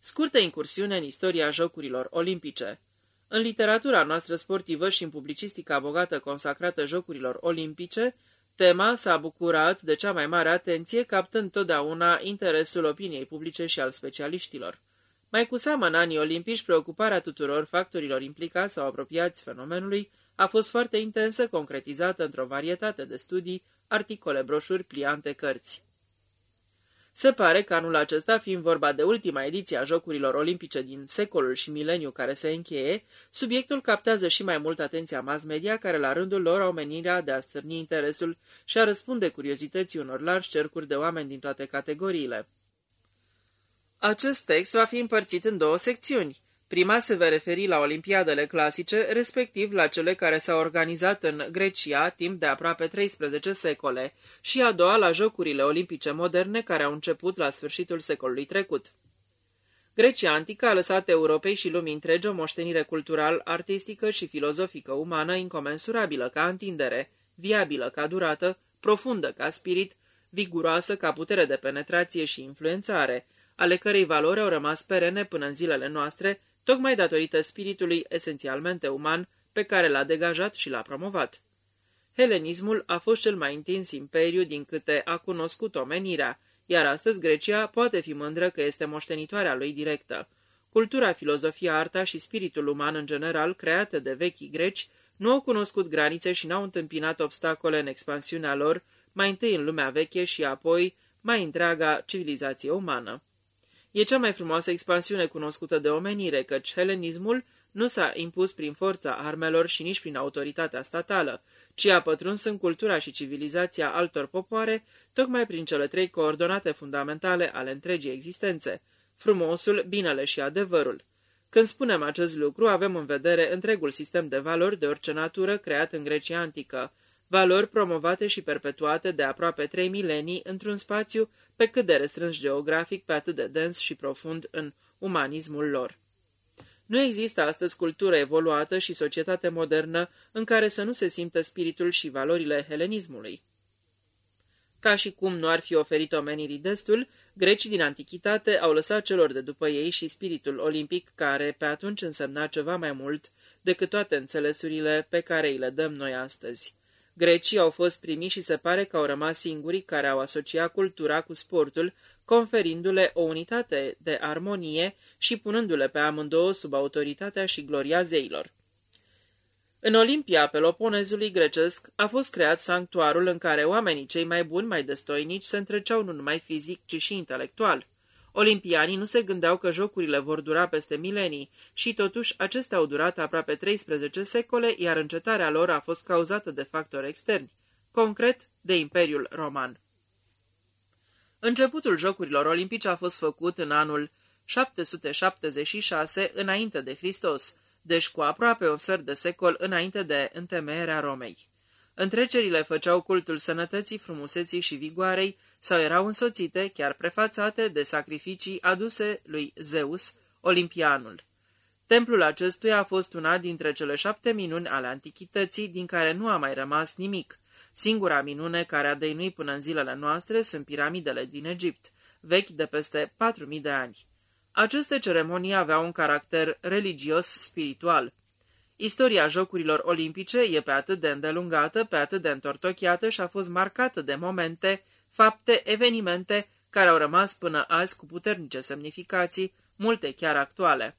Scurtă incursiune în istoria Jocurilor Olimpice În literatura noastră sportivă și în publicistica bogată consacrată Jocurilor Olimpice, tema s-a bucurat de cea mai mare atenție, captând totdeauna interesul opiniei publice și al specialiștilor. Mai cu seamă în anii olimpici, preocuparea tuturor factorilor implicați sau apropiați fenomenului a fost foarte intensă, concretizată într-o varietate de studii, articole, broșuri, pliante, cărți. Se pare că anul acesta, fiind vorba de ultima ediție a Jocurilor Olimpice din secolul și mileniu care se încheie, subiectul captează și mai mult atenția mass media, care la rândul lor au menirea de a stârni interesul și a răspunde curiozității unor largi cercuri de oameni din toate categoriile. Acest text va fi împărțit în două secțiuni. Prima se va referi la olimpiadele clasice, respectiv la cele care s-au organizat în Grecia timp de aproape 13 secole, și a doua la Jocurile Olimpice moderne care au început la sfârșitul secolului trecut. Grecia antică a lăsat Europei și lumii întregi o moștenire cultural, artistică și filozofică umană incomensurabilă ca întindere, viabilă ca durată, profundă ca spirit, viguroasă ca putere de penetrație și influențare, ale cărei valori au rămas perene până în zilele noastre, tocmai datorită spiritului esențialmente uman pe care l-a degajat și l-a promovat. Helenismul a fost cel mai întins imperiu din câte a cunoscut omenirea, iar astăzi Grecia poate fi mândră că este moștenitoarea lui directă. Cultura, filozofia, arta și spiritul uman în general, create de vechii greci, nu au cunoscut granițe și n-au întâmpinat obstacole în expansiunea lor, mai întâi în lumea veche și apoi mai întreaga civilizație umană. E cea mai frumoasă expansiune cunoscută de omenire, căci helenismul nu s-a impus prin forța armelor și nici prin autoritatea statală, ci a pătruns în cultura și civilizația altor popoare, tocmai prin cele trei coordonate fundamentale ale întregii existențe, frumosul, binele și adevărul. Când spunem acest lucru, avem în vedere întregul sistem de valori de orice natură creat în Grecia antică, valori promovate și perpetuate de aproape trei milenii într-un spațiu pe cât de restrâns geografic, pe atât de dens și profund în umanismul lor. Nu există astăzi cultură evoluată și societate modernă în care să nu se simtă spiritul și valorile helenismului. Ca și cum nu ar fi oferit omenirii destul, grecii din antichitate au lăsat celor de după ei și spiritul olimpic care pe atunci însemna ceva mai mult decât toate înțelesurile pe care îi le dăm noi astăzi. Grecii au fost primiți și se pare că au rămas singurii care au asociat cultura cu sportul, conferindu-le o unitate de armonie și punându-le pe amândouă sub autoritatea și gloria zeilor. În Olimpia Peloponezului grecesc a fost creat sanctuarul în care oamenii cei mai buni, mai destoinici, se întreceau nu numai fizic, ci și intelectual. Olimpianii nu se gândeau că jocurile vor dura peste milenii și totuși acestea au durat aproape 13 secole, iar încetarea lor a fost cauzată de factori externi, concret de Imperiul Roman. Începutul Jocurilor Olimpice a fost făcut în anul 776 înainte de Hristos, deci cu aproape un sfert de secol înainte de întemeierea Romei. Întrecerile făceau cultul sănătății, frumuseții și vigoarei sau erau însoțite, chiar prefațate, de sacrificii aduse lui Zeus, olimpianul. Templul acestuia a fost una dintre cele șapte minuni ale antichității, din care nu a mai rămas nimic. Singura minune care a dăinuit până în zilele noastre sunt piramidele din Egipt, vechi de peste 4.000 de ani. Aceste ceremonii aveau un caracter religios-spiritual. Istoria Jocurilor Olimpice e pe atât de îndelungată, pe atât de întortocheată și a fost marcată de momente, fapte, evenimente care au rămas până azi cu puternice semnificații, multe chiar actuale.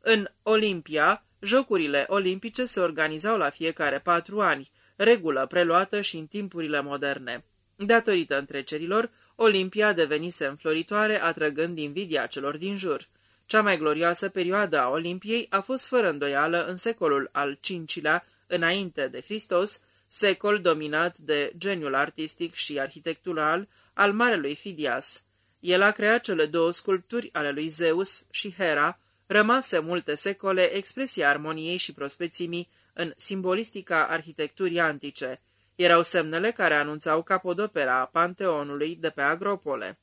În Olimpia, Jocurile Olimpice se organizau la fiecare patru ani, regulă preluată și în timpurile moderne. Datorită întrecerilor, Olimpia devenise înfloritoare, atrăgând invidia celor din jur. Cea mai glorioasă perioadă a Olimpiei a fost fără îndoială în secolul al V-lea, înainte de Hristos, secol dominat de geniul artistic și arhitectural al marelui Fidias. El a creat cele două sculpturi ale lui Zeus și Hera, rămase multe secole expresia armoniei și prospețimii în simbolistica arhitecturii antice. Erau semnele care anunțau capodopera Panteonului de pe Agropole.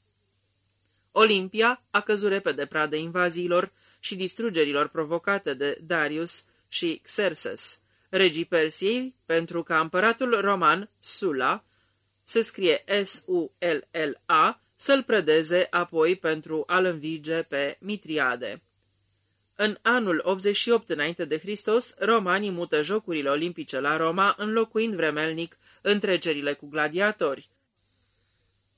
Olimpia a căzut repede pradă invaziilor și distrugerilor provocate de Darius și Xerxes, regii Persiei, pentru că împăratul roman, Sula, se scrie S-U-L-L-A, să-l predeze apoi pentru a-l învige pe Mitriade. În anul 88 înainte de Hristos, romanii mută jocurile olimpice la Roma, înlocuind vremelnic întrecerile cu gladiatori.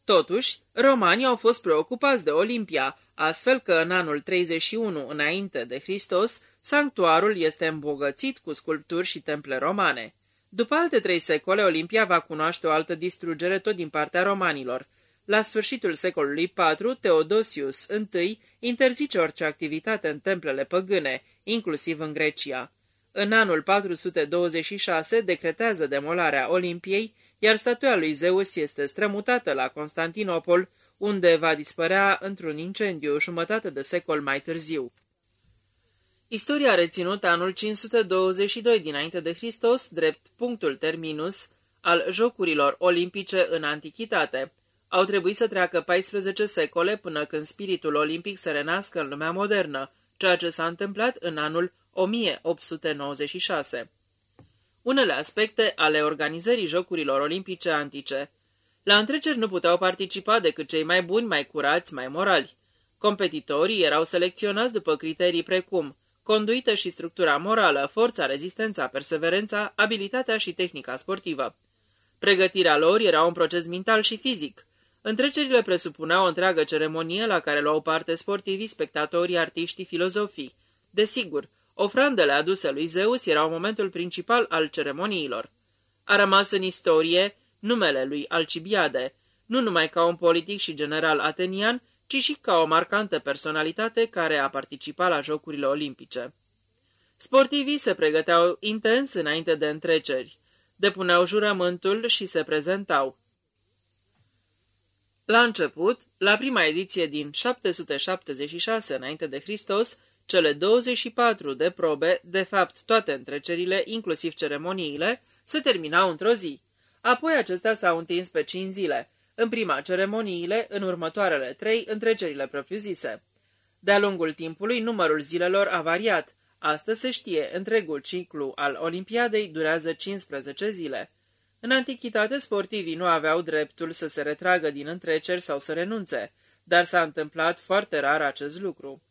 Totuși, romanii au fost preocupați de Olimpia, astfel că în anul 31 înainte de Hristos, sanctuarul este îmbogățit cu sculpturi și temple romane. După alte trei secole, Olimpia va cunoaște o altă distrugere tot din partea romanilor. La sfârșitul secolului IV, Teodosius I interzice orice activitate în templele păgâne, inclusiv în Grecia. În anul 426 decretează demolarea Olimpiei, iar statuia lui Zeus este strămutată la Constantinopol, unde va dispărea într-un incendiu jumătate de secol mai târziu. Istoria a reținut anul 522 dinainte de Hristos drept punctul terminus al jocurilor olimpice în antichitate. Au trebuit să treacă 14 secole până când spiritul olimpic se renască în lumea modernă, ceea ce s-a întâmplat în anul 1896. Unele aspecte ale organizării jocurilor olimpice antice. La întreceri nu puteau participa decât cei mai buni, mai curați, mai morali. Competitorii erau selecționați după criterii precum conduită și structura morală, forța, rezistența, perseverența, abilitatea și tehnica sportivă. Pregătirea lor era un proces mental și fizic. Întrecerile presupuneau o întreagă ceremonie la care luau parte sportivii, spectatorii, artiștii, filozofii. Desigur, ofrandele aduse lui Zeus erau momentul principal al ceremoniilor. A rămas în istorie numele lui Alcibiade, nu numai ca un politic și general atenian, ci și ca o marcantă personalitate care a participat la Jocurile Olimpice. Sportivii se pregăteau intens înainte de întreceri, depuneau jurământul și se prezentau. La început, la prima ediție din 776 înainte de Hristos, cele 24 de probe, de fapt toate întrecerile, inclusiv ceremoniile, se terminau într-o zi. Apoi acestea s-au întins pe 5 zile, în prima ceremoniile, în următoarele trei, întrecerile propriu-zise. De-a lungul timpului, numărul zilelor a variat. Astăzi se știe, întregul ciclu al Olimpiadei durează 15 zile. În antichitate, sportivii nu aveau dreptul să se retragă din întreceri sau să renunțe, dar s-a întâmplat foarte rar acest lucru.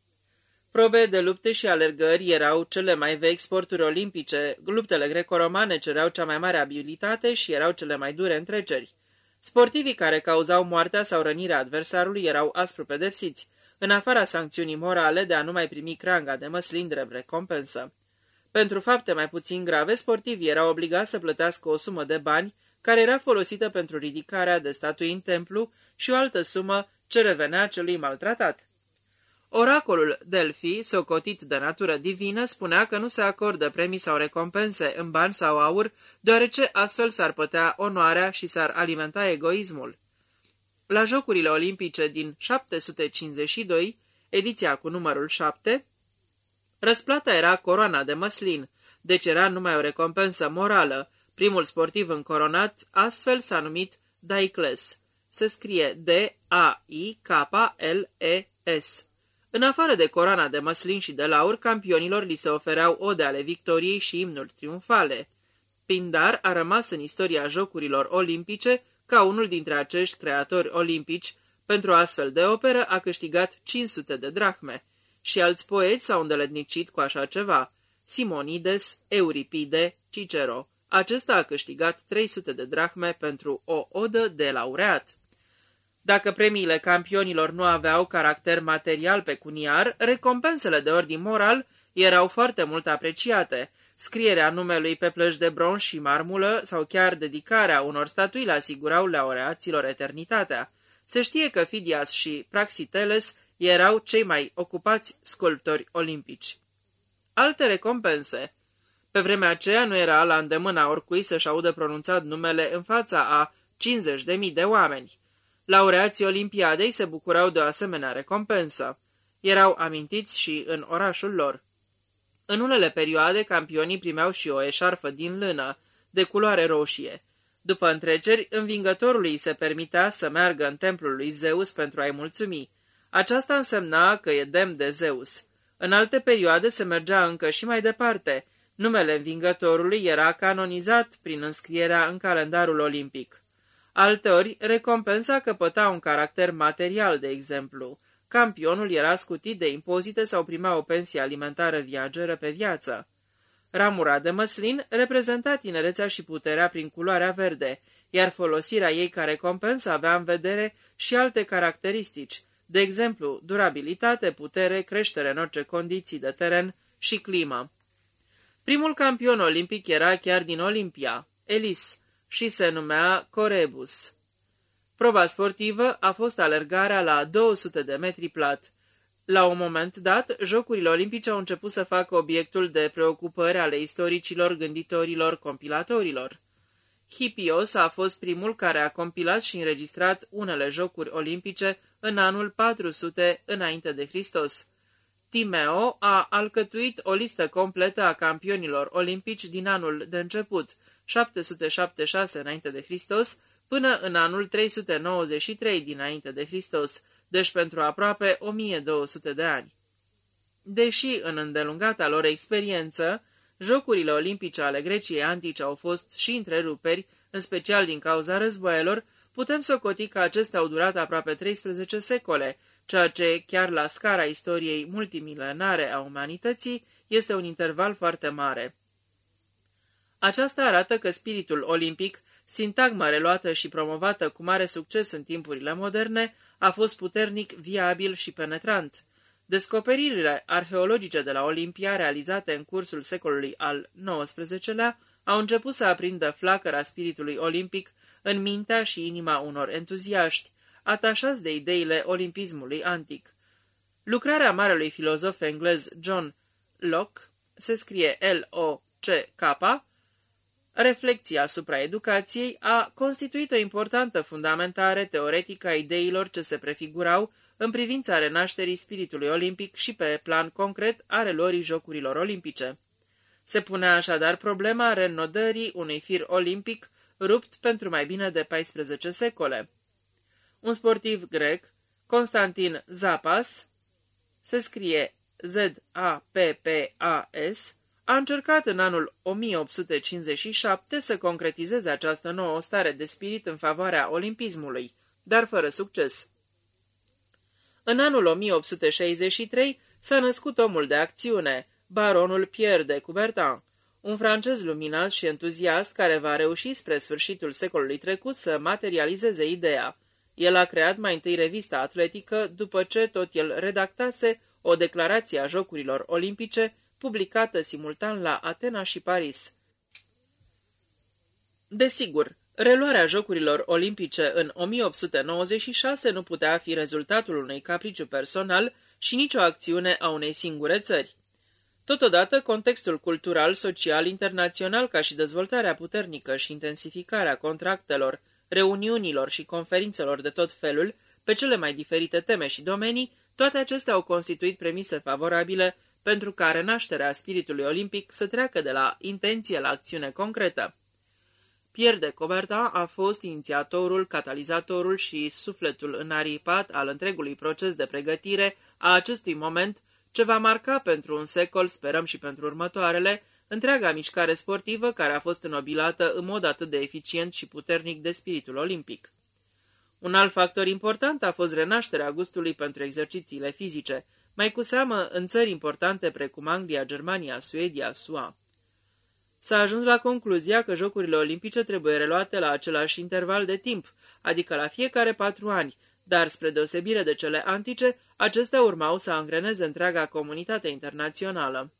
Probe de lupte și alergări erau cele mai vechi sporturi olimpice, luptele greco-romane cereau cea mai mare abilitate și erau cele mai dure întreceri. Sportivii care cauzau moartea sau rănirea adversarului erau aspru pedepsiți, în afara sancțiunii morale de a nu mai primi cranga de măslin drept recompensă. Pentru fapte mai puțin grave, sportivii erau obligați să plătească o sumă de bani care era folosită pentru ridicarea de statui în templu și o altă sumă ce revenea celui maltratat. Oracolul Delphi, socotit de natură divină, spunea că nu se acordă premii sau recompense în bani sau aur, deoarece astfel s-ar pătea onoarea și s-ar alimenta egoismul. La Jocurile Olimpice din 752, ediția cu numărul 7, răsplata era coroana de măslin, deci era numai o recompensă morală. Primul sportiv încoronat astfel s-a numit Daicles. Se scrie D-A-I-K-L-E-S. În afară de coroana de măslin și de laur, campionilor li se ofereau ode ale victoriei și imnuri triumfale. Pindar a rămas în istoria jocurilor olimpice ca unul dintre acești creatori olimpici, pentru astfel de operă a câștigat 500 de drahme și alți poeți s-au îndeletnicit cu așa ceva. Simonides, Euripide, Cicero. Acesta a câștigat 300 de drahme pentru o odă de laureat. Dacă premiile campionilor nu aveau caracter material pecuniar, recompensele de ordin moral erau foarte mult apreciate. Scrierea numelui pe plăci de bronz și marmulă sau chiar dedicarea unor statui le asigurau laureaților eternitatea. Se știe că Fidias și Praxiteles erau cei mai ocupați sculptori olimpici. Alte recompense Pe vremea aceea nu era la îndemâna oricui să-și audă pronunțat numele în fața a 50.000 de oameni. Laureații Olimpiadei se bucurau de o asemenea recompensă. Erau amintiți și în orașul lor. În unele perioade, campionii primeau și o eșarfă din lână, de culoare roșie. După întreceri, învingătorului se permitea să meargă în templul lui Zeus pentru a-i mulțumi. Aceasta însemna că e demn de Zeus. În alte perioade se mergea încă și mai departe. Numele învingătorului era canonizat prin înscrierea în calendarul olimpic. Alteori, recompensa căpăta un caracter material, de exemplu. Campionul era scutit de impozite sau primea o pensie alimentară viageră pe viață. Ramura de măslin reprezenta tinerețea și puterea prin culoarea verde, iar folosirea ei ca recompensă avea în vedere și alte caracteristici, de exemplu, durabilitate, putere, creștere în orice condiții de teren și climă. Primul campion olimpic era chiar din Olimpia, Elis, și se numea Corebus. Proba sportivă a fost alergarea la 200 de metri plat. La un moment dat, Jocurile Olimpice au început să facă obiectul de preocupări ale istoricilor, gânditorilor, compilatorilor. Hippios a fost primul care a compilat și înregistrat unele jocuri olimpice în anul 400 înainte de Hristos. Timeo a alcătuit o listă completă a campionilor olimpici din anul de început, 776 înainte de Hristos, până în anul 393 dinainte de Hristos, deci pentru aproape 1200 de ani. Deși în îndelungata lor experiență, Jocurile olimpice ale Greciei antice au fost și întreruperi, în special din cauza războaielor, putem socoti că acestea au durat aproape 13 secole, ceea ce, chiar la scara istoriei multimilenare a umanității, este un interval foarte mare. Aceasta arată că spiritul olimpic, sintagma reluată și promovată cu mare succes în timpurile moderne, a fost puternic, viabil și penetrant. Descoperirile arheologice de la Olimpia, realizate în cursul secolului al XIX-lea, au început să aprindă flacăra spiritului olimpic în mintea și inima unor entuziaști, atașați de ideile olimpismului antic. Lucrarea marelui filozof englez John Locke se scrie L-O-C-K, Reflecția asupra educației a constituit o importantă fundamentare teoretică a ideilor ce se prefigurau în privința renașterii spiritului olimpic și pe plan concret a relorii jocurilor olimpice. Se punea așadar problema renodării unui fir olimpic rupt pentru mai bine de 14 secole. Un sportiv grec, Constantin Zapas, se scrie Z-A-P-P-A-S, a încercat în anul 1857 să concretizeze această nouă stare de spirit în favoarea olimpismului, dar fără succes. În anul 1863 s-a născut omul de acțiune, baronul Pierre de Coubertin, un francez luminat și entuziast care va reuși spre sfârșitul secolului trecut să materializeze ideea. El a creat mai întâi revista atletică, după ce tot el redactase o declarație a Jocurilor Olimpice, publicată simultan la Atena și Paris. Desigur, Reluarea Jocurilor Olimpice în 1896 nu putea fi rezultatul unui capriciu personal și nicio acțiune a unei singure țări. Totodată, contextul cultural, social, internațional, ca și dezvoltarea puternică și intensificarea contractelor, reuniunilor și conferințelor de tot felul, pe cele mai diferite teme și domenii, toate acestea au constituit premise favorabile pentru ca renașterea spiritului olimpic să treacă de la intenție la acțiune concretă. Pierre de Coubertin a fost inițiatorul, catalizatorul și sufletul înaripat al întregului proces de pregătire a acestui moment, ce va marca pentru un secol, sperăm și pentru următoarele, întreaga mișcare sportivă care a fost înobilată în mod atât de eficient și puternic de spiritul olimpic. Un alt factor important a fost renașterea gustului pentru exercițiile fizice, mai cu seamă în țări importante precum Anglia, Germania, Suedia, SUA. S-a ajuns la concluzia că Jocurile Olimpice trebuie reluate la același interval de timp, adică la fiecare patru ani, dar spre deosebire de cele antice, acestea urmau să angreneze întreaga comunitate internațională.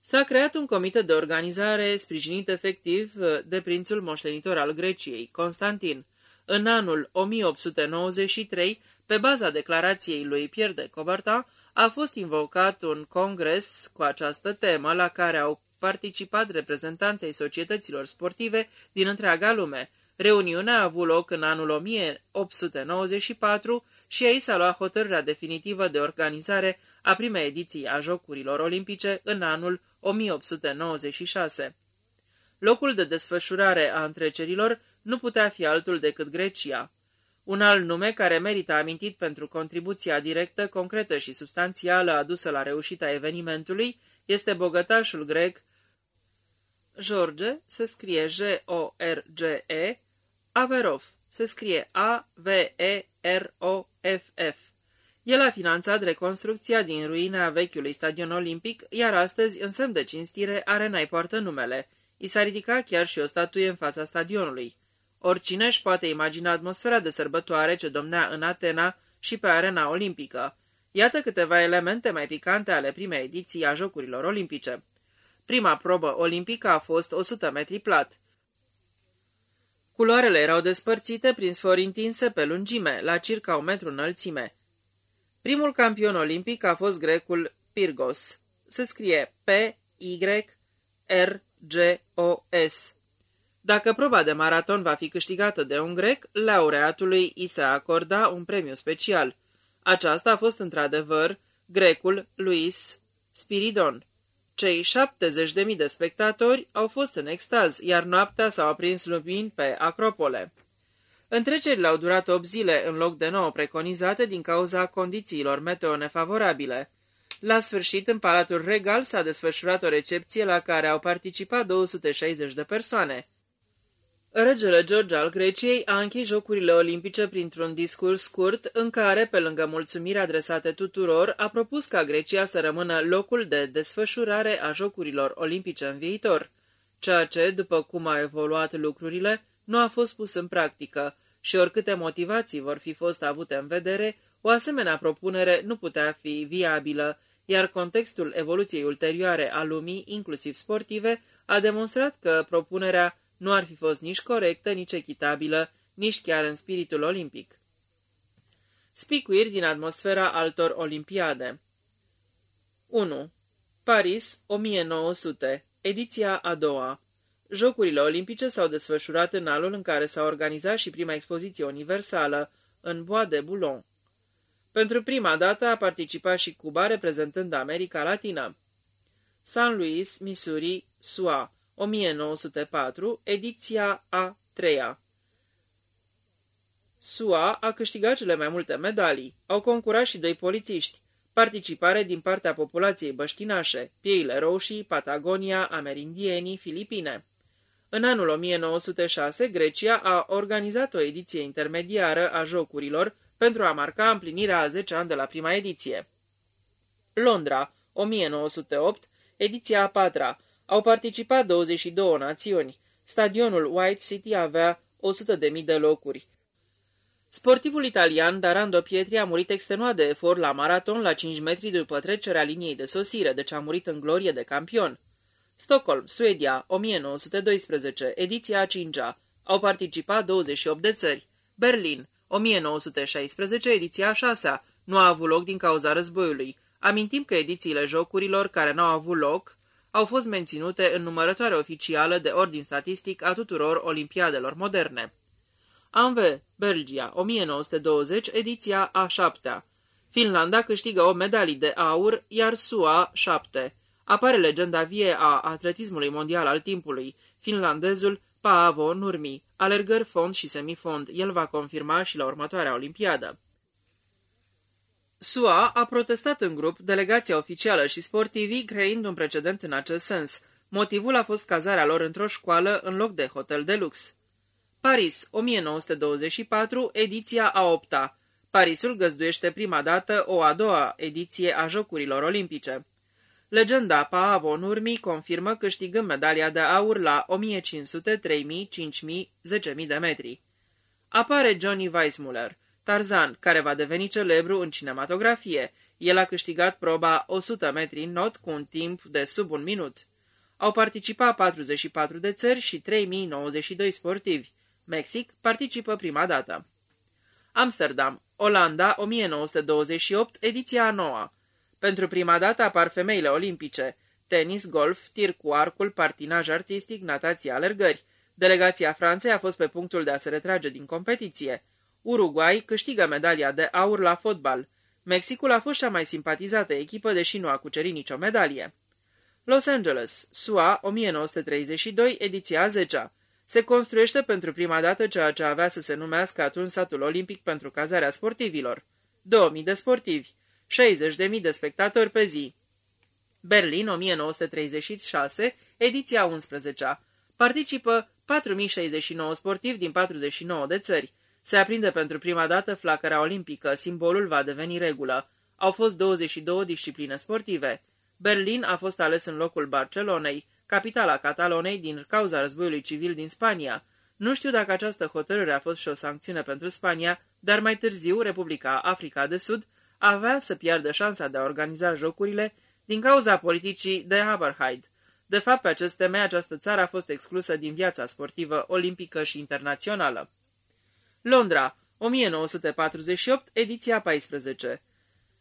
S-a creat un comitet de organizare sprijinit efectiv de prințul moștenitor al Greciei, Constantin. În anul 1893, pe baza declarației lui Pierre de Coubertin, a fost invocat un congres cu această temă la care au participat reprezentanții societăților sportive din întreaga lume. Reuniunea a avut loc în anul 1894 și aici s-a luat hotărârea definitivă de organizare a primei ediții a Jocurilor Olimpice în anul 1896. Locul de desfășurare a întrecerilor nu putea fi altul decât Grecia. Un alt nume care merită amintit pentru contribuția directă, concretă și substanțială adusă la reușita evenimentului este bogătașul grec George se scrie G-O-R-G-E, Averov. Se scrie A-V-E-R-O-F-F. El a finanțat reconstrucția din ruine a vechiului stadion olimpic, iar astăzi, în semn de cinstire, arena-i poartă numele. I s-a ridicat chiar și o statuie în fața stadionului. Oricine își poate imagina atmosfera de sărbătoare ce domnea în Atena și pe arena olimpică. Iată câteva elemente mai picante ale primei ediții a Jocurilor Olimpice. Prima probă olimpică a fost 100 metri plat. Culoarele erau despărțite prin sfori întinse pe lungime, la circa un metru înălțime. Primul campion olimpic a fost grecul Pyrgos. Se scrie P-Y-R-G-O-S. Dacă proba de maraton va fi câștigată de un grec, laureatului i se acorda un premiu special. Aceasta a fost într-adevăr grecul Luis Spiridon. Cei 70.000 de spectatori au fost în extaz, iar noaptea s-au aprins lumini pe Acropole. Întrecerile au durat 8 zile în loc de 9 preconizate din cauza condițiilor meteo nefavorabile. La sfârșit, în Palatul Regal s-a desfășurat o recepție la care au participat 260 de persoane. Regele George al Greciei a închis Jocurile Olimpice printr-un discurs scurt în care, pe lângă mulțumiri adresate tuturor, a propus ca Grecia să rămână locul de desfășurare a Jocurilor Olimpice în viitor, ceea ce, după cum au evoluat lucrurile, nu a fost pus în practică și oricâte motivații vor fi fost avute în vedere, o asemenea propunere nu putea fi viabilă, iar contextul evoluției ulterioare a lumii, inclusiv sportive, a demonstrat că propunerea nu ar fi fost nici corectă, nici echitabilă, nici chiar în spiritul olimpic. Spicuiri din atmosfera altor olimpiade 1. Paris, 1900. Ediția a doua. Jocurile olimpice s-au desfășurat în anul în care s-a organizat și prima expoziție universală, în Bois de Boulogne. Pentru prima dată a participat și Cuba reprezentând America Latină. San Luis, Missouri, SUA, 1904, ediția a treia. SUA a câștigat cele mai multe medalii. Au concurat și doi polițiști. Participare din partea populației băștinașe, pieile roșii, Patagonia, amerindienii, Filipine. În anul 1906, Grecia a organizat o ediție intermediară a jocurilor pentru a marca împlinirea a 10 ani de la prima ediție. Londra, 1908, ediția a patra, au participat 22 națiuni. Stadionul White City avea 100.000 de locuri. Sportivul italian Darando Pietri a murit extenuat de efort la maraton la 5 metri după trecerea liniei de sosire, deci a murit în glorie de campion. Stockholm, Suedia, 1912, ediția a 5-a. Au participat 28 de țări. Berlin, 1916, ediția a 6-a. Nu a avut loc din cauza războiului. Amintim că edițiile jocurilor care n-au avut loc au fost menținute în numărătoare oficială de ordin statistic a tuturor olimpiadelor moderne. Anve, Belgia, 1920, ediția a 7-a. Finlanda câștigă o medalii de aur, iar SUA 7. Apare legenda vie a atletismului mondial al timpului, finlandezul Paavo Nurmi, alergări fond și semifond, el va confirma și la următoarea olimpiadă. SUA a protestat în grup, delegația oficială și sportivii creând un precedent în acest sens. Motivul a fost cazarea lor într-o școală în loc de hotel de lux. Paris, 1924, ediția a opta. Parisul găzduiește prima dată o a doua ediție a Jocurilor Olimpice. Legenda Paavo Nurmi confirmă câștigând medalia de aur la 1500, 3000, 5000, 10.000 de metri. Apare Johnny Weissmuller. Tarzan, care va deveni celebru în cinematografie. El a câștigat proba 100 metri în not cu un timp de sub un minut. Au participat 44 de țări și 3092 sportivi. Mexic participă prima dată. Amsterdam, Olanda, 1928, ediția a noua. Pentru prima dată apar femeile olimpice. Tenis, golf, tir cu arcul, partinaj artistic, natație, alergări. Delegația Franței a fost pe punctul de a se retrage din competiție. Uruguay câștigă medalia de aur la fotbal. Mexicul a fost cea mai simpatizată echipă, deși nu a cucerit nicio medalie. Los Angeles, SUA, 1932, ediția 10 Se construiește pentru prima dată ceea ce avea să se numească atunci satul olimpic pentru cazarea sportivilor. 2000 de sportivi, 60.000 de spectatori pe zi. Berlin, 1936, ediția 11 -a. Participă 4069 sportivi din 49 de țări. Se aprinde pentru prima dată flacăra olimpică, simbolul va deveni regulă. Au fost 22 discipline sportive. Berlin a fost ales în locul Barcelonei, capitala Catalonei din cauza războiului civil din Spania. Nu știu dacă această hotărâre a fost și o sancțiune pentru Spania, dar mai târziu Republica Africa de Sud avea să piardă șansa de a organiza jocurile din cauza politicii de apartheid. De fapt, pe acest teme, această țară a fost exclusă din viața sportivă olimpică și internațională. Londra, 1948, ediția 14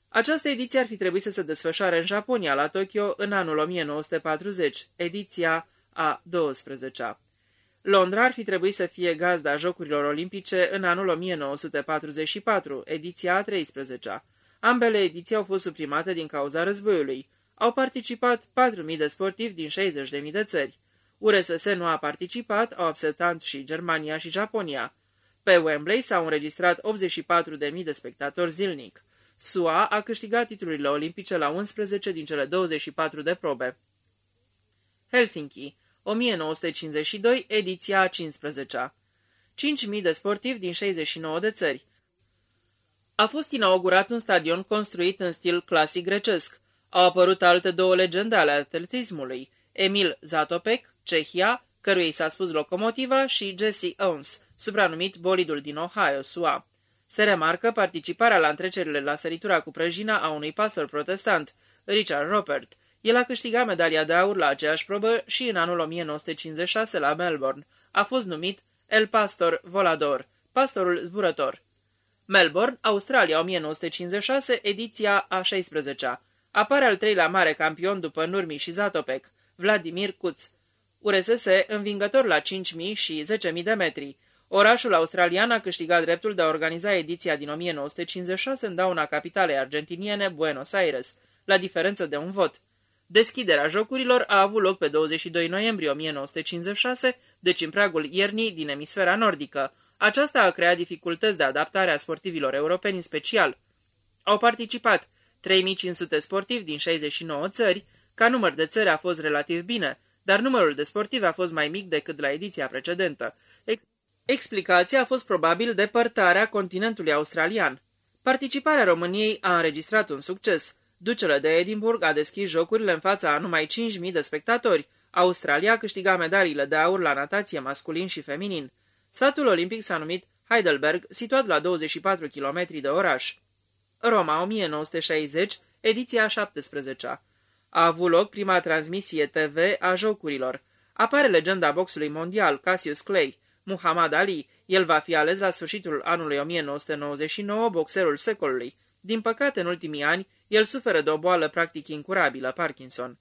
Această ediție ar fi trebuit să se desfășoare în Japonia, la Tokyo, în anul 1940, ediția a 12-a. Londra ar fi trebuit să fie gazda Jocurilor Olimpice în anul 1944, ediția a 13-a. Ambele ediții au fost suprimate din cauza războiului. Au participat 4.000 de sportivi din 60.000 de țări. URSS nu a participat, au absentat și Germania și Japonia. Pe Wembley s-au înregistrat 84.000 de spectatori zilnic. SUA a câștigat titlurile olimpice la 11 din cele 24 de probe. Helsinki, 1952, ediția 15 5.000 de sportivi din 69 de țări. A fost inaugurat un stadion construit în stil clasic grecesc. Au apărut alte două legende ale atletismului, Emil Zatopek, Cehia, căruia i s-a spus locomotiva, și Jesse Owens, supranumit bolidul din Ohio, SUA. Se remarcă participarea la întrecerile la săritura cu prăjina a unui pastor protestant, Richard Robert. El a câștigat medalia de aur la aceeași probă și în anul 1956 la Melbourne. A fost numit El Pastor Volador, pastorul zburător. Melbourne, Australia 1956, ediția a 16-a. Apare al treilea mare campion după Nurmi și Zatopek, Vladimir Kuț. URSS învingător la 5.000 și 10.000 de metri. Orașul australian a câștigat dreptul de a organiza ediția din 1956 în dauna capitalei argentiniene Buenos Aires, la diferență de un vot. Deschiderea jocurilor a avut loc pe 22 noiembrie 1956, deci în pragul iernii din emisfera nordică. Aceasta a creat dificultăți de adaptare a sportivilor europeni în special. Au participat 3500 sportivi din 69 țări, ca număr de țări a fost relativ bine, dar numărul de sportivi a fost mai mic decât la ediția precedentă. Explicația a fost probabil depărtarea continentului australian. Participarea României a înregistrat un succes. Ducele de Edinburgh a deschis jocurile în fața a numai 5.000 de spectatori. Australia a câștigat medaliile de aur la natație masculin și feminin. Satul olimpic s-a numit Heidelberg, situat la 24 km de oraș. Roma 1960, ediția 17 -a. A avut loc prima transmisie TV a jocurilor. Apare legenda boxului mondial Cassius Clay, Muhammad Ali. El va fi ales la sfârșitul anului 1999 boxerul secolului. Din păcate, în ultimii ani, el suferă de o boală practic incurabilă, Parkinson.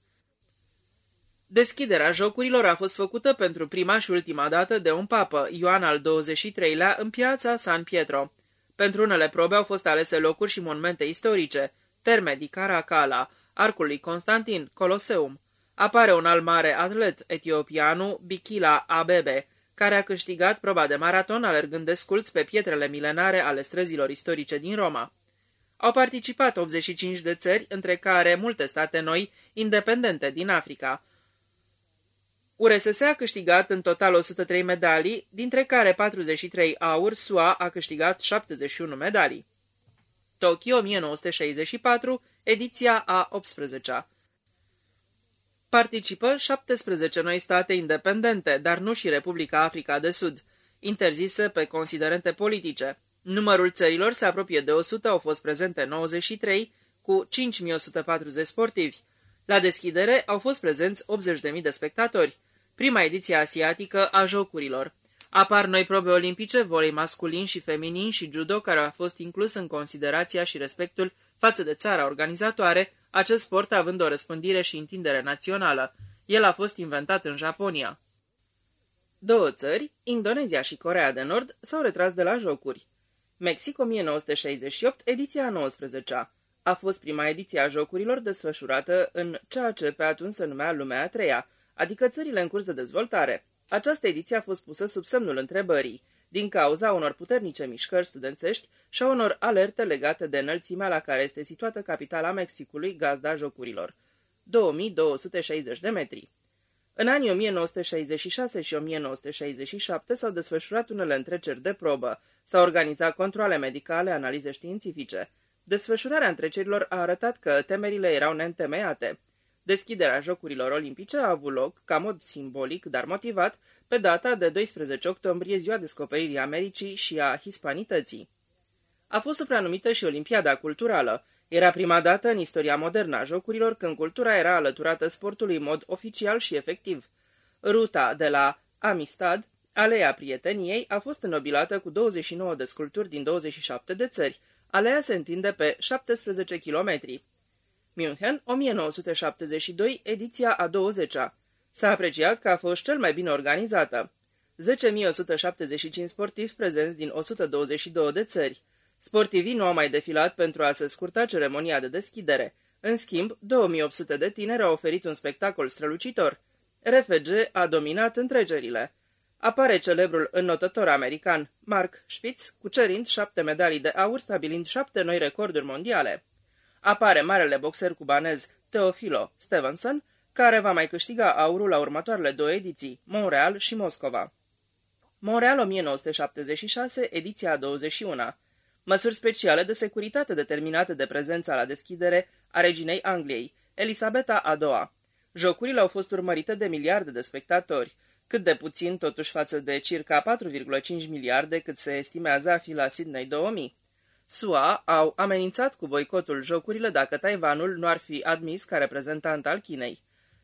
Deschiderea jocurilor a fost făcută pentru prima și ultima dată de un papă, Ioan al XXIII-lea, în piața San Pietro. Pentru unele probe au fost alese locuri și monumente istorice, Terme di Caracala, Arcul lui Constantin, Coloseum. Apare un alt mare atlet, etiopianul Bikila Abebe, care a câștigat proba de maraton alergând desculți pe pietrele milenare ale străzilor istorice din Roma. Au participat 85 de țări, între care multe state noi, independente din Africa. URSS a câștigat în total 103 medalii, dintre care 43 aur, SUA a câștigat 71 medalii. Tokyo 1964, ediția a 18-a. Participă 17 noi state independente, dar nu și Republica Africa de Sud, interzise pe considerente politice. Numărul țărilor se apropie de 100, au fost prezente 93, cu 5140 sportivi. La deschidere au fost prezenți 80.000 de spectatori. Prima ediție asiatică a Jocurilor. Apar noi probe olimpice, volei masculin și feminin și judo, care a fost inclus în considerația și respectul față de țara organizatoare, acest sport având o răspândire și întindere națională. El a fost inventat în Japonia. Două țări, Indonezia și Corea de Nord, s-au retras de la jocuri. Mexic 1968, ediția 19 -a. a fost prima ediție a jocurilor desfășurată în ceea ce pe atunci se numea lumea a treia, adică țările în curs de dezvoltare. Această ediție a fost pusă sub semnul întrebării, din cauza unor puternice mișcări studențești și a unor alerte legate de înălțimea la care este situată capitala Mexicului, gazda jocurilor, 2260 de metri. În anii 1966 și 1967 s-au desfășurat unele întreceri de probă, s-au organizat controle medicale, analize științifice. Desfășurarea întrecerilor a arătat că temerile erau neîntemeiate. Deschiderea Jocurilor Olimpice a avut loc, ca mod simbolic, dar motivat, pe data de 12 octombrie, ziua descoperirii Americii și a hispanității. A fost supranumită și Olimpiada Culturală. Era prima dată în istoria modernă a jocurilor când cultura era alăturată sportului în mod oficial și efectiv. Ruta de la Amistad, Aleea Prieteniei, a fost înnobilată cu 29 de sculpturi din 27 de țări. Aleea se întinde pe 17 kilometri. München, 1972, ediția a 20-a. S-a apreciat că a fost cel mai bine organizată. 10.175 sportivi prezenți din 122 de țări. Sportivii nu au mai defilat pentru a se scurta ceremonia de deschidere. În schimb, 2800 de tineri au oferit un spectacol strălucitor. RFG a dominat întregerile. Apare celebrul înnotător american Mark Spitz, cucerind șapte medalii de aur, stabilind șapte noi recorduri mondiale. Apare marele boxer cubanez Teofilo Stevenson, care va mai câștiga aurul la următoarele două ediții, Montreal și Moscova. Montreal 1976, ediția 21 Măsuri speciale de securitate determinate de prezența la deschidere a reginei Angliei, Elisabeta a II. Jocurile au fost urmărite de miliarde de spectatori, cât de puțin totuși față de circa 4,5 miliarde cât se estimează a fi la Sydney 2000. SUA au amenințat cu boicotul jocurile dacă Taiwanul nu ar fi admis ca reprezentant al Chinei.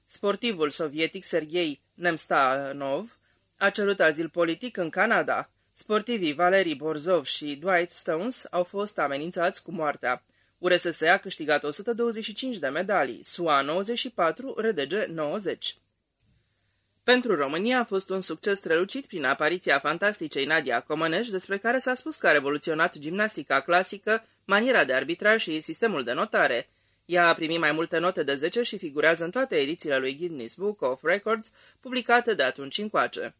Sportivul sovietic Sergei Nemstanov a cerut azil politic în Canada. Sportivii Valerii Borzov și Dwight Stones au fost amenințați cu moartea. URSS a câștigat 125 de medalii, SUA 94, RDG 90. Pentru România a fost un succes strălucit prin apariția fantasticei Nadia Comăneș, despre care s-a spus că a revoluționat gimnastica clasică, maniera de arbitraj și sistemul de notare. Ea a primit mai multe note de 10 și figurează în toate edițiile lui Guinness Book of Records, publicate de atunci încoace.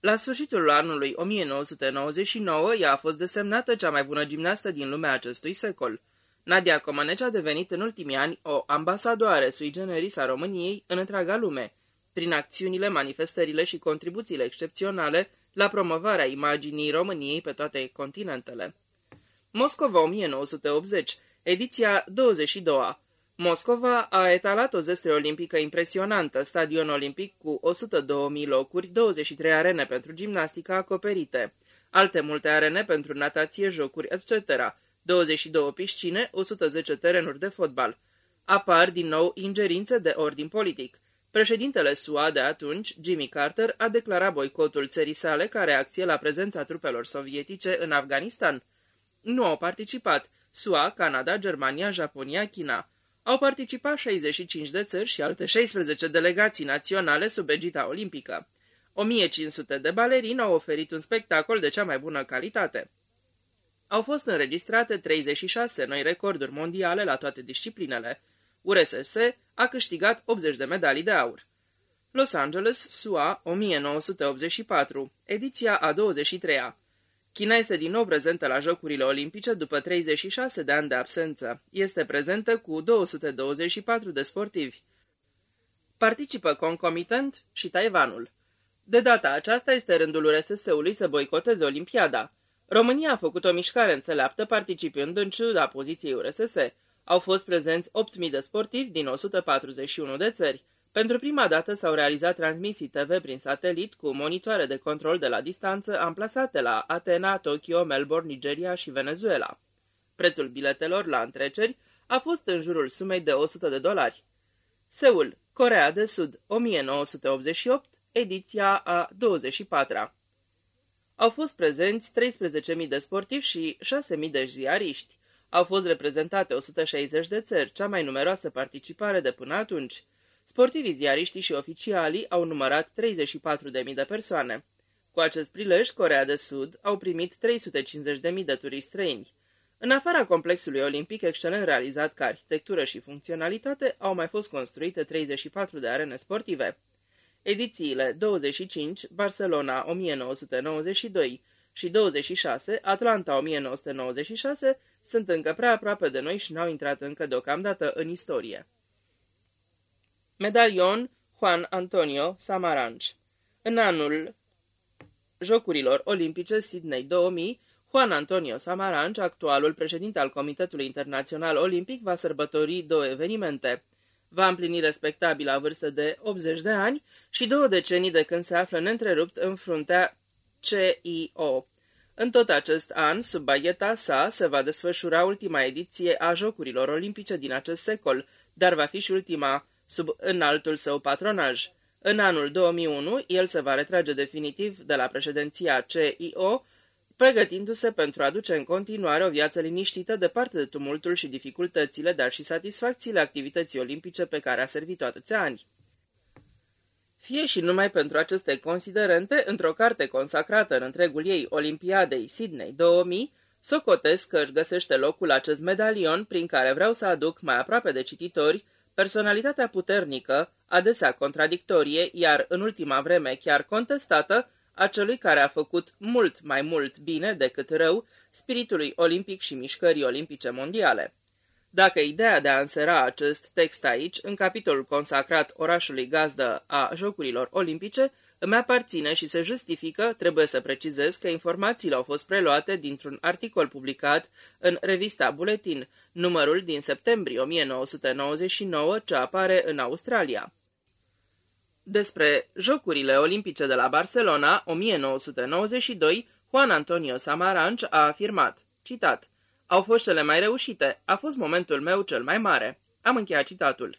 La sfârșitul anului 1999, ea a fost desemnată cea mai bună gimnastă din lumea acestui secol. Nadia Comăneci a devenit în ultimii ani o ambasadoare sui generis a României în întreaga lume, prin acțiunile, manifestările și contribuțiile excepționale la promovarea imaginii României pe toate continentele. Moscova 1980, ediția 22 -a. Moscova a etalat o zestre olimpică impresionantă, stadion olimpic cu 102.000 locuri, 23 arene pentru gimnastică acoperite, alte multe arene pentru natație, jocuri, etc., 22 piscine, 110 terenuri de fotbal. Apar din nou ingerințe de ordin politic. Președintele SUA de atunci, Jimmy Carter, a declarat boicotul țării sale ca reacție la prezența trupelor sovietice în Afganistan. Nu au participat SUA, Canada, Germania, Japonia, China. Au participat 65 de țări și alte 16 delegații naționale sub egita olimpică. 1500 de balerini au oferit un spectacol de cea mai bună calitate. Au fost înregistrate 36 noi recorduri mondiale la toate disciplinele. URSS a câștigat 80 de medalii de aur. Los Angeles, SUA, 1984, ediția a 23-a. China este din nou prezentă la Jocurile Olimpice după 36 de ani de absență. Este prezentă cu 224 de sportivi. Participă concomitent și Taiwanul. De data aceasta este rândul URSS-ului să boicoteze Olimpiada. România a făcut o mișcare înțeleaptă participând în ciuda poziției URSS. Au fost prezenți 8.000 de sportivi din 141 de țări. Pentru prima dată s-au realizat transmisii TV prin satelit cu monitoare de control de la distanță amplasate la Atena, Tokyo, Melbourne, Nigeria și Venezuela. Prețul biletelor la întreceri a fost în jurul sumei de 100 de dolari. Seul, Corea de Sud, 1988, ediția a 24-a. Au fost prezenți 13.000 de sportivi și 6.000 de ziariști. Au fost reprezentate 160 de țări, cea mai numeroasă participare de până atunci. Sportivii ziariștii și oficialii au numărat 34.000 de persoane. Cu acest prilej, Corea de Sud au primit 350.000 de turiști străini. În afara complexului olimpic excelent realizat ca arhitectură și funcționalitate, au mai fost construite 34 de arene sportive. Edițiile 25, Barcelona 1992 și 26, Atlanta 1996, sunt încă prea aproape de noi și n-au intrat încă deocamdată în istorie. Medalion Juan Antonio Samaranch. În anul Jocurilor Olimpice Sydney 2000, Juan Antonio Samaranch, actualul președinte al Comitetului Internațional Olimpic, va sărbători două evenimente. Va împlini respectabila vârstă de 80 de ani și două decenii de când se află neîntrerupt în fruntea CIO. În tot acest an, sub bagheta sa, se va desfășura ultima ediție a Jocurilor Olimpice din acest secol, dar va fi și ultima sub înaltul său patronaj. În anul 2001, el se va retrage definitiv de la președinția CIO, pregătindu-se pentru a duce în continuare o viață liniștită departe de tumultul și dificultățile, dar și satisfacțiile activității olimpice pe care a servit atâția ani. Fie și numai pentru aceste considerente, într-o carte consacrată în întregul ei Olimpiadei Sydney 2000, socotesc că își găsește locul acest medalion prin care vreau să aduc mai aproape de cititori personalitatea puternică, adesea contradictorie, iar în ultima vreme chiar contestată, a celui care a făcut mult mai mult bine decât rău spiritului olimpic și mișcării olimpice mondiale. Dacă ideea de a însera acest text aici, în capitolul consacrat orașului gazdă a Jocurilor Olimpice, îmi aparține și se justifică, trebuie să precizez că informațiile au fost preluate dintr-un articol publicat în revista Buletin, numărul din septembrie 1999, ce apare în Australia. Despre Jocurile Olimpice de la Barcelona, 1992, Juan Antonio Samaranch a afirmat, citat, Au fost cele mai reușite, a fost momentul meu cel mai mare. Am încheiat citatul.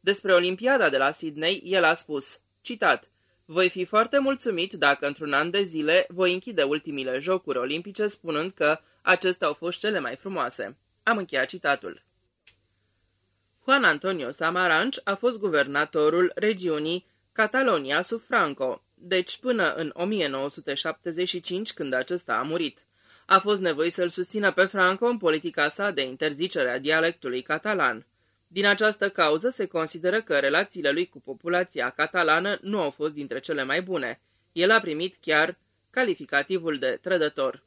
Despre Olimpiada de la Sydney, el a spus, citat, voi fi foarte mulțumit dacă într-un an de zile voi închide ultimile jocuri olimpice spunând că acestea au fost cele mai frumoase. Am încheiat citatul. Juan Antonio Samaranch a fost guvernatorul regiunii Catalonia sub Franco, deci până în 1975 când acesta a murit. A fost nevoit să-l susțină pe Franco în politica sa de interzicere a dialectului catalan. Din această cauză se consideră că relațiile lui cu populația catalană nu au fost dintre cele mai bune. El a primit chiar calificativul de trădător.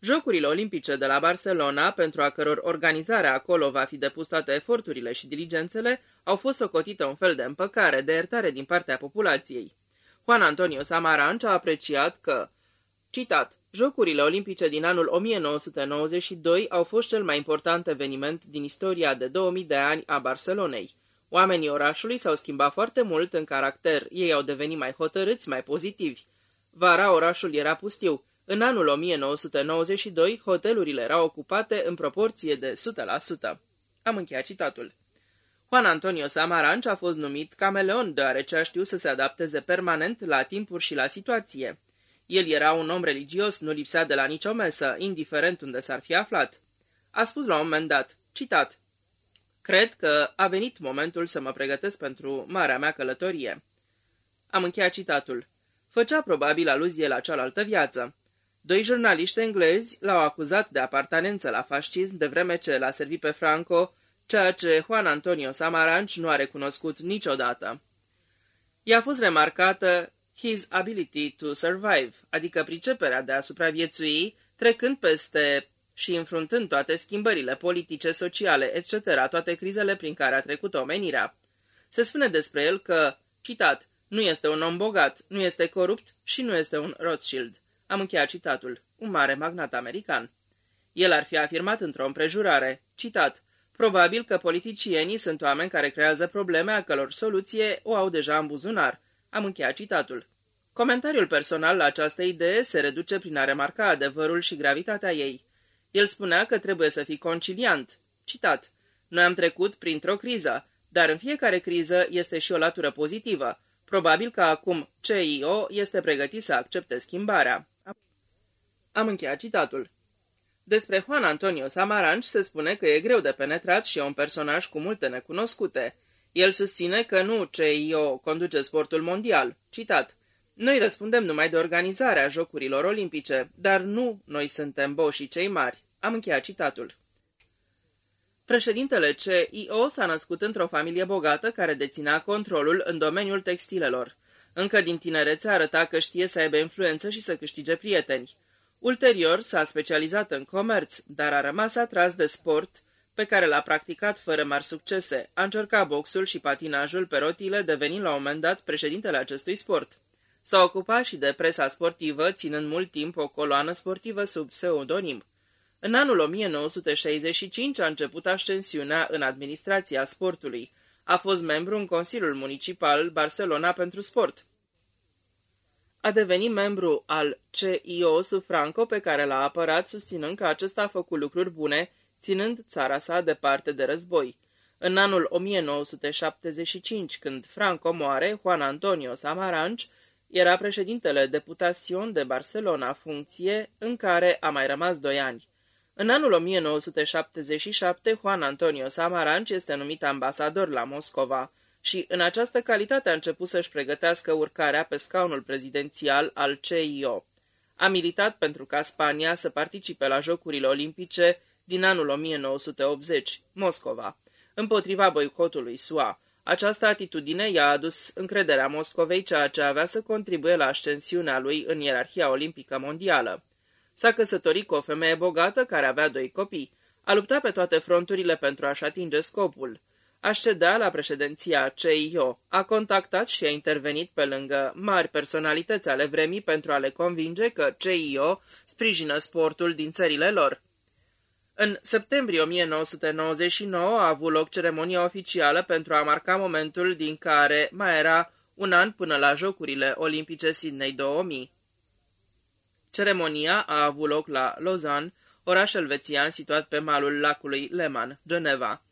Jocurile olimpice de la Barcelona, pentru a căror organizare acolo va fi depus toate eforturile și diligențele, au fost socotite un fel de împăcare, de iertare din partea populației. Juan Antonio Samaranch a apreciat că, citat, Jocurile olimpice din anul 1992 au fost cel mai important eveniment din istoria de 2000 de ani a Barcelonei. Oamenii orașului s-au schimbat foarte mult în caracter, ei au devenit mai hotărâți, mai pozitivi. Vara orașul era pustiu. În anul 1992, hotelurile erau ocupate în proporție de 100%. Am încheiat citatul. Juan Antonio Samaranch a fost numit cameleon, deoarece a știut să se adapteze permanent la timpuri și la situație. El era un om religios, nu lipsea de la nicio mesă, indiferent unde s-ar fi aflat. A spus la un moment dat, citat, Cred că a venit momentul să mă pregătesc pentru marea mea călătorie. Am încheiat citatul. Făcea probabil aluzie la cealaltă viață. Doi jurnaliști englezi l-au acuzat de apartenență la fascism de vreme ce l-a servit pe Franco, ceea ce Juan Antonio Samaranch nu a recunoscut niciodată. I-a fost remarcată his ability to survive, adică priceperea de a supraviețui, trecând peste și înfruntând toate schimbările politice, sociale, etc., toate crizele prin care a trecut omenirea. Se spune despre el că, citat, nu este un om bogat, nu este corupt și nu este un Rothschild. Am încheiat citatul, un mare magnat american. El ar fi afirmat într-o împrejurare, citat, Probabil că politicienii sunt oameni care creează probleme a călor soluție o au deja în buzunar, am încheiat citatul. Comentariul personal la această idee se reduce prin a remarca adevărul și gravitatea ei. El spunea că trebuie să fii conciliant. Citat. Noi am trecut printr-o criză, dar în fiecare criză este și o latură pozitivă. Probabil că acum CIO este pregătit să accepte schimbarea. Am încheiat citatul. Despre Juan Antonio Samaranch se spune că e greu de penetrat și e un personaj cu multe necunoscute. El susține că nu CIO conduce sportul mondial. Citat. Noi răspundem numai de organizarea Jocurilor Olimpice, dar nu noi suntem boșii cei mari. Am încheiat citatul. Președintele CIO s-a născut într-o familie bogată care deținea controlul în domeniul textilelor. Încă din tinerețe arăta că știe să aibă influență și să câștige prieteni. Ulterior s-a specializat în comerț, dar a rămas atras de sport, pe care l-a practicat fără mari succese. A încercat boxul și patinajul pe rotile, devenind la un moment dat președintele acestui sport. S-a ocupat și de presa sportivă, ținând mult timp o coloană sportivă sub pseudonim. În anul 1965 a început ascensiunea în administrația sportului. A fost membru în Consiliul Municipal Barcelona pentru Sport. A devenit membru al CIO sub Franco, pe care l-a apărat susținând că acesta a făcut lucruri bune, ținând țara sa departe de război. În anul 1975, când Franco moare, Juan Antonio Samaranch era președintele Deputación de Barcelona, funcție în care a mai rămas doi ani. În anul 1977, Juan Antonio Samaranch este numit ambasador la Moscova și în această calitate a început să-și pregătească urcarea pe scaunul prezidențial al CIO. A militat pentru ca Spania să participe la Jocurile Olimpice din anul 1980, Moscova, împotriva boicotului SUA. Această atitudine i-a adus încrederea Moscovei, ceea ce avea să contribuie la ascensiunea lui în ierarhia olimpică mondială. S-a căsătorit cu o femeie bogată care avea doi copii. A luptat pe toate fronturile pentru a-și atinge scopul. Aședea la președinția CIO. A contactat și a intervenit pe lângă mari personalități ale vremii pentru a le convinge că CIO sprijină sportul din țările lor. În septembrie 1999 a avut loc ceremonia oficială pentru a marca momentul din care mai era un an până la Jocurile Olimpice Sydney 2000. Ceremonia a avut loc la Lausanne, oraș elvețian situat pe malul lacului Leman, Geneva,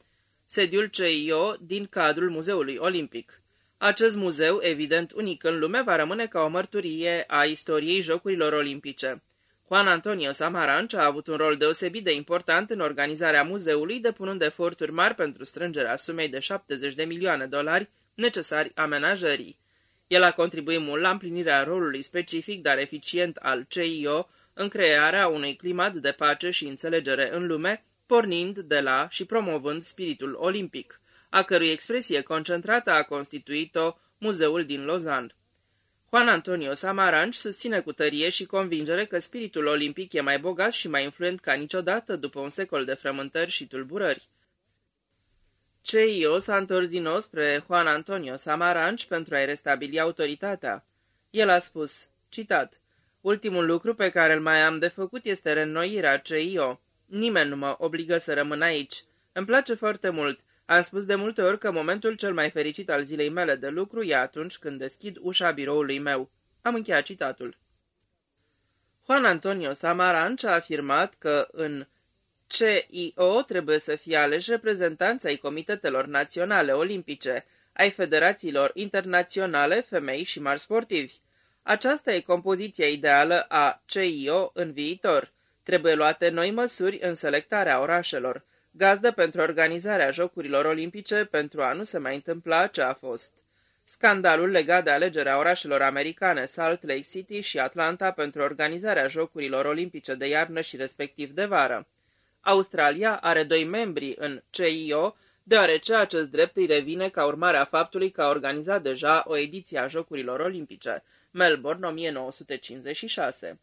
sediul CIO din cadrul Muzeului Olimpic. Acest muzeu, evident unic în lume, va rămâne ca o mărturie a istoriei Jocurilor Olimpice. Juan Antonio Samaranch a avut un rol deosebit de important în organizarea muzeului, depunând eforturi mari pentru strângerea sumei de 70 de milioane de dolari necesari amenajării. El a contribuit mult la împlinirea rolului specific, dar eficient al CIO în crearea unui climat de pace și înțelegere în lume, pornind de la și promovând spiritul olimpic, a cărui expresie concentrată a constituit-o Muzeul din Lausanne. Juan Antonio Samaranch susține cu tărie și convingere că spiritul olimpic e mai bogat și mai influent ca niciodată după un secol de frământări și tulburări. CIO s-a întors din nou spre Juan Antonio Samaranch pentru a-i restabili autoritatea. El a spus, citat, Ultimul lucru pe care îl mai am de făcut este reînnoirea CIO. Nimeni nu mă obligă să rămân aici. Îmi place foarte mult. Am spus de multe ori că momentul cel mai fericit al zilei mele de lucru e atunci când deschid ușa biroului meu. Am încheiat citatul. Juan Antonio Samaranch a afirmat că în CIO trebuie să fie aleși reprezentanți ai comitetelor naționale olimpice, ai federațiilor internaționale, femei și mari sportivi. Aceasta e compoziția ideală a CIO în viitor. Trebuie luate noi măsuri în selectarea orașelor, gazdă pentru organizarea Jocurilor Olimpice pentru a nu se mai întâmpla ce a fost. Scandalul legat de alegerea orașelor americane Salt Lake City și Atlanta pentru organizarea Jocurilor Olimpice de iarnă și respectiv de vară. Australia are doi membri în CIO, deoarece acest drept îi revine ca urmare a faptului că a organizat deja o ediție a Jocurilor Olimpice, Melbourne 1956.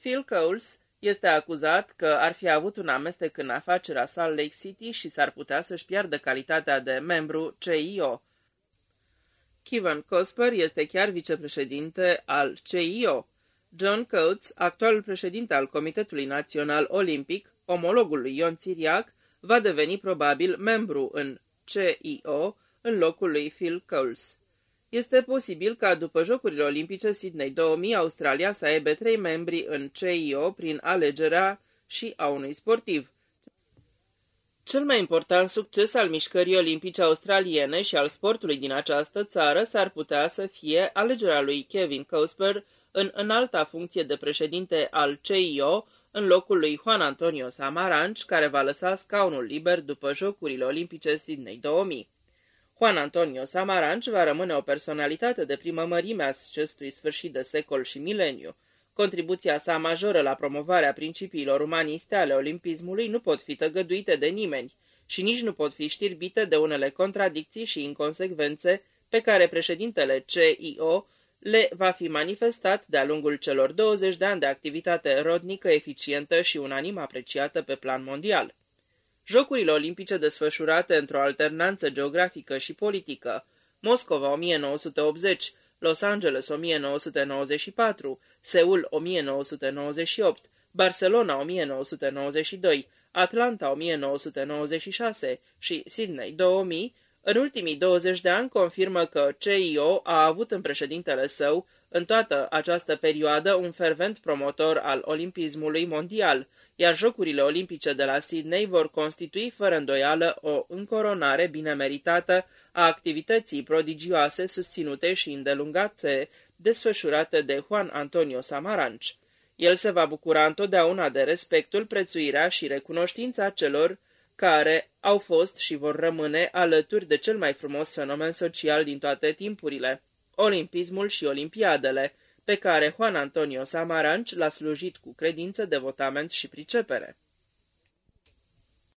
Phil Coles este acuzat că ar fi avut un amestec în afacerea Salt Lake City și s-ar putea să-și piardă calitatea de membru CIO. Kevin Cosper este chiar vicepreședinte al CIO. John Coates, actualul președinte al Comitetului Național Olimpic, omologul lui Ion Țiriac, va deveni probabil membru în CIO în locul lui Phil Coles. Este posibil ca după Jocurile Olimpice Sydney 2000 Australia să aibă trei membri în CIO prin alegerea și a unui sportiv. Cel mai important succes al mișcării olimpice australiene și al sportului din această țară s-ar putea să fie alegerea lui Kevin Cosper în înalta funcție de președinte al CIO, în locul lui Juan Antonio Samaranch, care va lăsa scaunul liber după Jocurile Olimpice Sydney 2000. Juan Antonio Samaranch va rămâne o personalitate de primă mărime a acestui sfârșit de secol și mileniu. Contribuția sa majoră la promovarea principiilor umaniste ale olimpismului nu pot fi tăgăduite de nimeni și nici nu pot fi știrbite de unele contradicții și inconsecvențe pe care președintele CIO le va fi manifestat de-a lungul celor 20 de ani de activitate rodnică, eficientă și unanim apreciată pe plan mondial. Jocurile olimpice desfășurate într-o alternanță geografică și politică. Moscova 1980, Los Angeles 1994, Seul 1998, Barcelona 1992, Atlanta 1996 și Sydney 2000, în ultimii 20 de ani confirmă că CIO a avut în președintele său în toată această perioadă un fervent promotor al olimpismului mondial, iar Jocurile Olimpice de la Sydney vor constitui fără îndoială o încoronare bine meritată a activității prodigioase susținute și îndelungate desfășurate de Juan Antonio Samaranch. El se va bucura întotdeauna de respectul, prețuirea și recunoștința celor care au fost și vor rămâne alături de cel mai frumos fenomen social din toate timpurile, olimpismul și olimpiadele, pe care Juan Antonio Samaranch l-a slujit cu credință, devotament și pricepere.